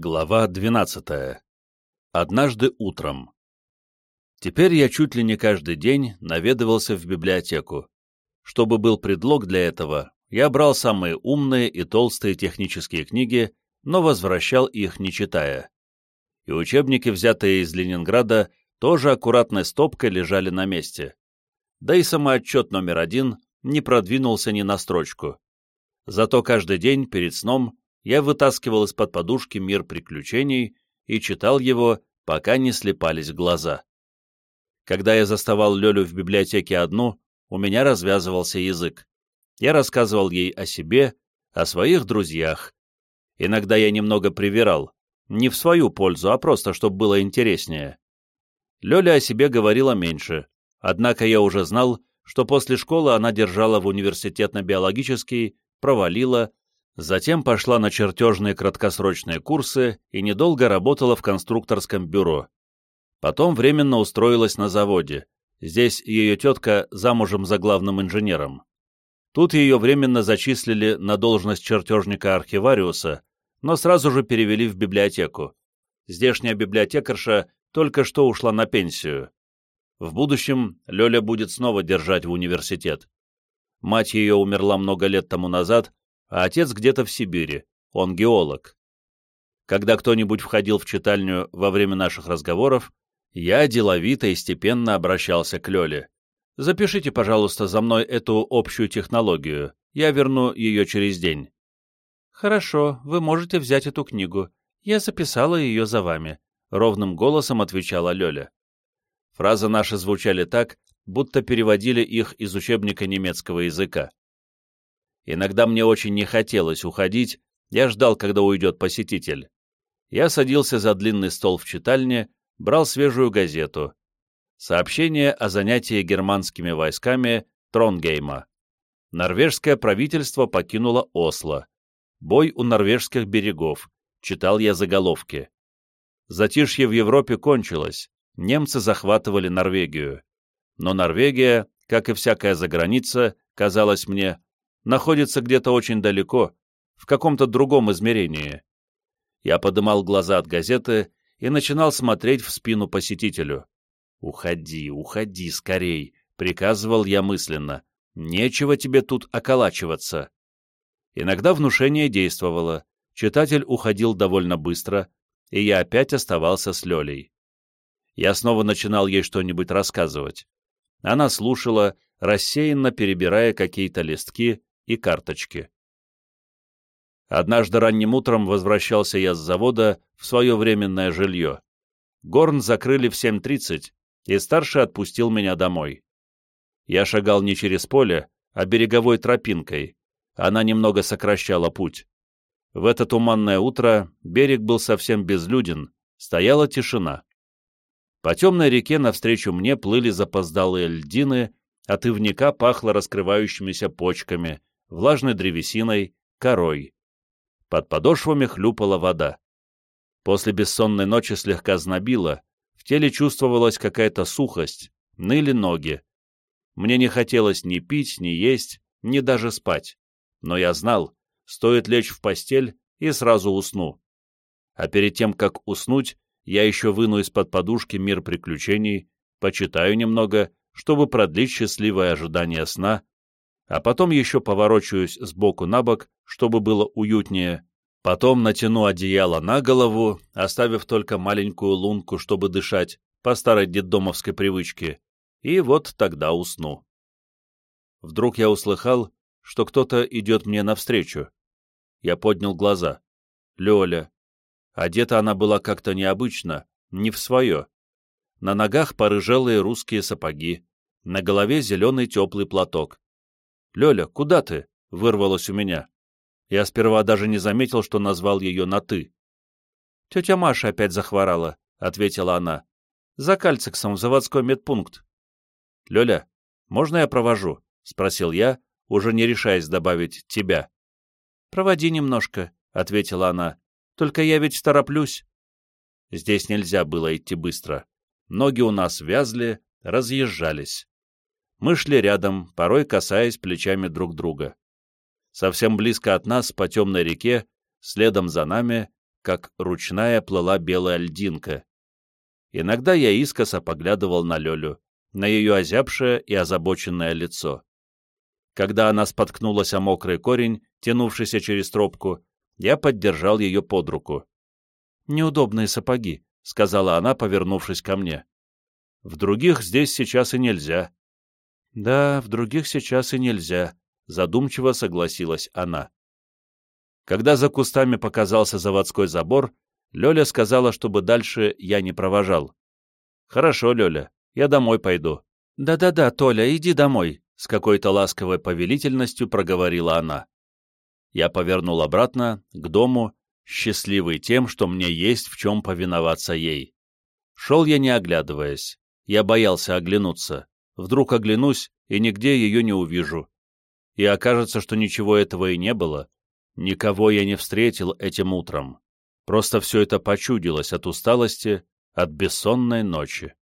Глава 12. Однажды утром. Теперь я чуть ли не каждый день наведывался в библиотеку. Чтобы был предлог для этого, я брал самые умные и толстые технические книги, но возвращал их не читая. И учебники, взятые из Ленинграда, тоже аккуратной стопкой лежали на месте. Да и самоотчет номер один не продвинулся ни на строчку. Зато каждый день перед сном я вытаскивал из-под подушки мир приключений и читал его, пока не слепались глаза. Когда я заставал Лёлю в библиотеке одну, у меня развязывался язык. Я рассказывал ей о себе, о своих друзьях. Иногда я немного привирал, не в свою пользу, а просто, чтобы было интереснее. Лёля о себе говорила меньше, однако я уже знал, что после школы она держала в университетно-биологический, провалила Затем пошла на чертежные краткосрочные курсы и недолго работала в конструкторском бюро. Потом временно устроилась на заводе. Здесь ее тетка замужем за главным инженером. Тут ее временно зачислили на должность чертежника-архивариуса, но сразу же перевели в библиотеку. Здешняя библиотекарша только что ушла на пенсию. В будущем Лёля будет снова держать в университет. Мать ее умерла много лет тому назад, а отец где-то в Сибири, он геолог. Когда кто-нибудь входил в читальню во время наших разговоров, я деловито и степенно обращался к Лёле. «Запишите, пожалуйста, за мной эту общую технологию, я верну ее через день». «Хорошо, вы можете взять эту книгу. Я записала ее за вами», — ровным голосом отвечала Лёля. Фразы наши звучали так, будто переводили их из учебника немецкого языка. Иногда мне очень не хотелось уходить, я ждал, когда уйдет посетитель. Я садился за длинный стол в читальне, брал свежую газету. Сообщение о занятии германскими войсками Тронгейма. Норвежское правительство покинуло Осло. Бой у норвежских берегов. Читал я заголовки. Затишье в Европе кончилось. Немцы захватывали Норвегию. Но Норвегия, как и всякая заграница, казалось мне, находится где-то очень далеко, в каком-то другом измерении. Я подымал глаза от газеты и начинал смотреть в спину посетителю. «Уходи, уходи скорей», — приказывал я мысленно. «Нечего тебе тут околачиваться». Иногда внушение действовало, читатель уходил довольно быстро, и я опять оставался с Лёлей. Я снова начинал ей что-нибудь рассказывать. Она слушала, рассеянно перебирая какие-то листки, и карточки. Однажды ранним утром возвращался я с завода в свое временное жилье. Горн закрыли в 7.30, и старший отпустил меня домой. Я шагал не через поле, а береговой тропинкой. Она немного сокращала путь. В это туманное утро берег был совсем безлюден, стояла тишина. По темной реке навстречу мне плыли запоздалые льдины, от ивника пахло раскрывающимися почками, влажной древесиной, корой. Под подошвами хлюпала вода. После бессонной ночи слегка знобило, в теле чувствовалась какая-то сухость, ныли ноги. Мне не хотелось ни пить, ни есть, ни даже спать. Но я знал, стоит лечь в постель и сразу усну. А перед тем, как уснуть, я еще выну из-под подушки мир приключений, почитаю немного, чтобы продлить счастливое ожидание сна, а потом еще поворочаюсь сбоку на бок, чтобы было уютнее, потом натяну одеяло на голову, оставив только маленькую лунку, чтобы дышать, по старой детдомовской привычке, и вот тогда усну. Вдруг я услыхал, что кто-то идет мне навстречу. Я поднял глаза. Лёля. Одета она была как-то необычно, не в свое. На ногах порыжелые русские сапоги, на голове зеленый теплый платок. «Лёля, куда ты?» — вырвалось у меня. Я сперва даже не заметил, что назвал ее на «ты». «Тетя Маша опять захворала», — ответила она. «За кальциксом в заводской медпункт». «Лёля, можно я провожу?» — спросил я, уже не решаясь добавить «тебя». «Проводи немножко», — ответила она. «Только я ведь тороплюсь». Здесь нельзя было идти быстро. Ноги у нас вязли, разъезжались. Мы шли рядом, порой касаясь плечами друг друга. Совсем близко от нас, по темной реке, следом за нами, как ручная плыла белая льдинка. Иногда я искоса поглядывал на Лёлю, на ее озябшее и озабоченное лицо. Когда она споткнулась о мокрый корень, тянувшийся через тропку, я поддержал ее под руку. «Неудобные сапоги», — сказала она, повернувшись ко мне. «В других здесь сейчас и нельзя». «Да, в других сейчас и нельзя», — задумчиво согласилась она. Когда за кустами показался заводской забор, Лёля сказала, чтобы дальше я не провожал. «Хорошо, Лёля, я домой пойду». «Да-да-да, Толя, иди домой», — с какой-то ласковой повелительностью проговорила она. Я повернул обратно, к дому, счастливый тем, что мне есть в чем повиноваться ей. Шел я не оглядываясь. Я боялся оглянуться. Вдруг оглянусь, и нигде ее не увижу. И окажется, что ничего этого и не было. Никого я не встретил этим утром. Просто все это почудилось от усталости, от бессонной ночи.